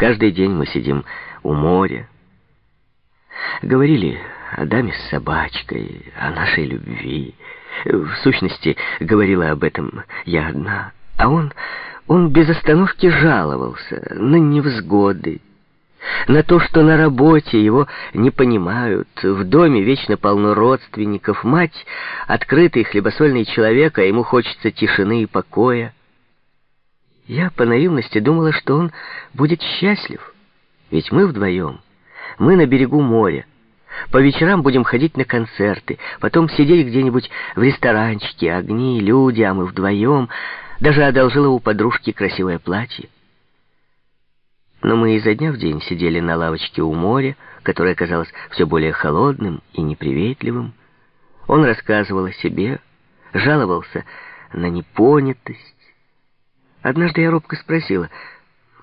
Каждый день мы сидим у моря. Говорили о даме с собачкой, о нашей любви. В сущности, говорила об этом я одна. А он, он без остановки жаловался на невзгоды, на то, что на работе его не понимают, в доме вечно полно родственников, мать — открытый хлебосольный человек, а ему хочется тишины и покоя. Я по наивности думала, что он будет счастлив, ведь мы вдвоем, мы на берегу моря. По вечерам будем ходить на концерты, потом сидеть где-нибудь в ресторанчике, огни, люди, а мы вдвоем. Даже одолжила у подружки красивое платье. Но мы изо дня в день сидели на лавочке у моря, которое казалось все более холодным и неприветливым. Он рассказывал о себе, жаловался на непонятость. Однажды я робко спросила,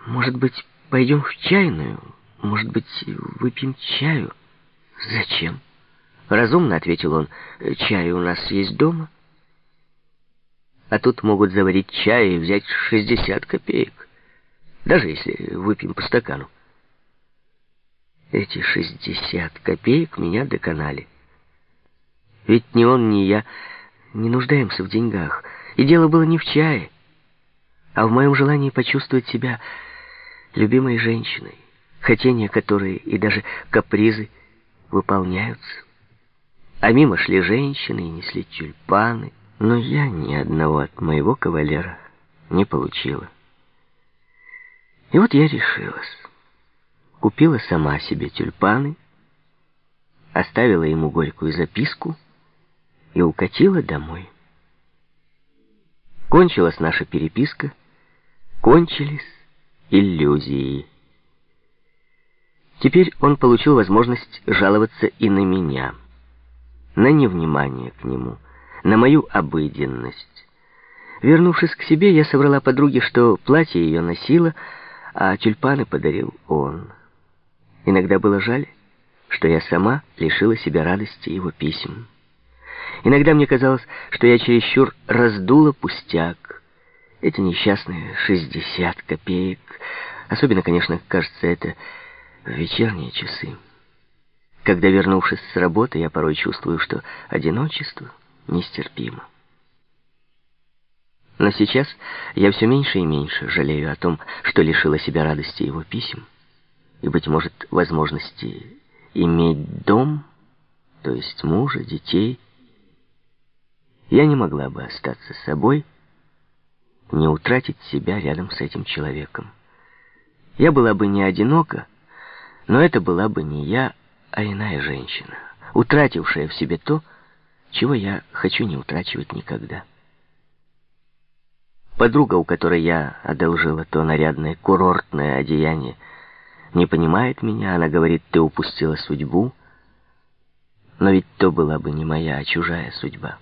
«Может быть, пойдем в чайную? Может быть, выпьем чаю?» «Зачем?» Разумно ответил он, «Чай у нас есть дома». А тут могут заварить чай и взять 60 копеек даже если выпьем по стакану. Эти шестьдесят копеек меня доконали. Ведь ни он, ни я не нуждаемся в деньгах. И дело было не в чае, а в моем желании почувствовать себя любимой женщиной, хотения которой и даже капризы выполняются. А мимо шли женщины и несли тюльпаны, но я ни одного от моего кавалера не получила. И вот я решилась. Купила сама себе тюльпаны, оставила ему горькую записку и укатила домой. Кончилась наша переписка, кончились иллюзии. Теперь он получил возможность жаловаться и на меня, на невнимание к нему, на мою обыденность. Вернувшись к себе, я соврала подруге, что платье ее носила, а тюльпаны подарил он. Иногда было жаль, что я сама лишила себя радости его писем. Иногда мне казалось, что я чересчур раздула пустяк. Эти несчастные шестьдесят копеек. Особенно, конечно, кажется это в вечерние часы. Когда, вернувшись с работы, я порой чувствую, что одиночество нестерпимо. Но сейчас я все меньше и меньше жалею о том, что лишила себя радости его писем и, быть может, возможности иметь дом, то есть мужа, детей. Я не могла бы остаться с собой, не утратить себя рядом с этим человеком. Я была бы не одинока, но это была бы не я, а иная женщина, утратившая в себе то, чего я хочу не утрачивать никогда. Подруга, у которой я одолжила то нарядное курортное одеяние, не понимает меня, она говорит, ты упустила судьбу. Но ведь то была бы не моя, а чужая судьба.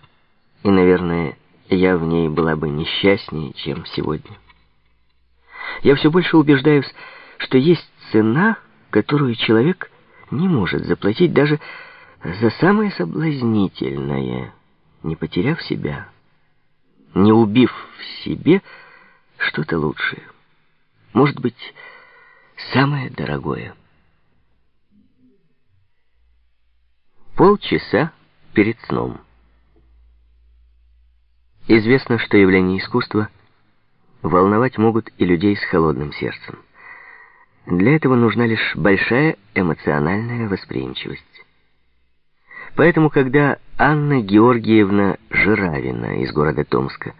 И, наверное, я в ней была бы несчастнее, чем сегодня. Я все больше убеждаюсь, что есть цена, которую человек не может заплатить даже за самое соблазнительное, не потеряв себя не убив в себе что-то лучшее. Может быть, самое дорогое. Полчаса перед сном. Известно, что явления искусства волновать могут и людей с холодным сердцем. Для этого нужна лишь большая эмоциональная восприимчивость. Поэтому, когда Анна Георгиевна Жиравина из города Томска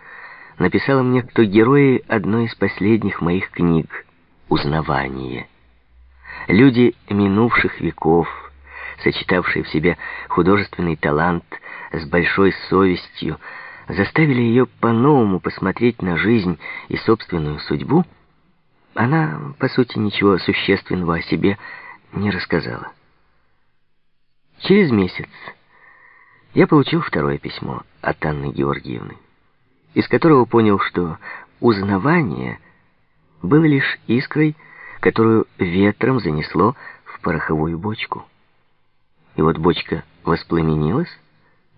написала мне, что герои одной из последних моих книг «Узнавание». Люди минувших веков, сочетавшие в себе художественный талант с большой совестью, заставили ее по-новому посмотреть на жизнь и собственную судьбу, она, по сути, ничего существенного о себе не рассказала. Через месяц я получил второе письмо от Анны Георгиевны, из которого понял, что узнавание было лишь искрой, которую ветром занесло в пороховую бочку. И вот бочка воспламенилась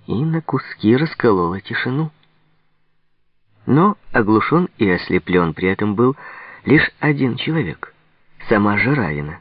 и на куски расколола тишину. Но оглушен и ослеплен при этом был лишь один человек, сама Жиравина.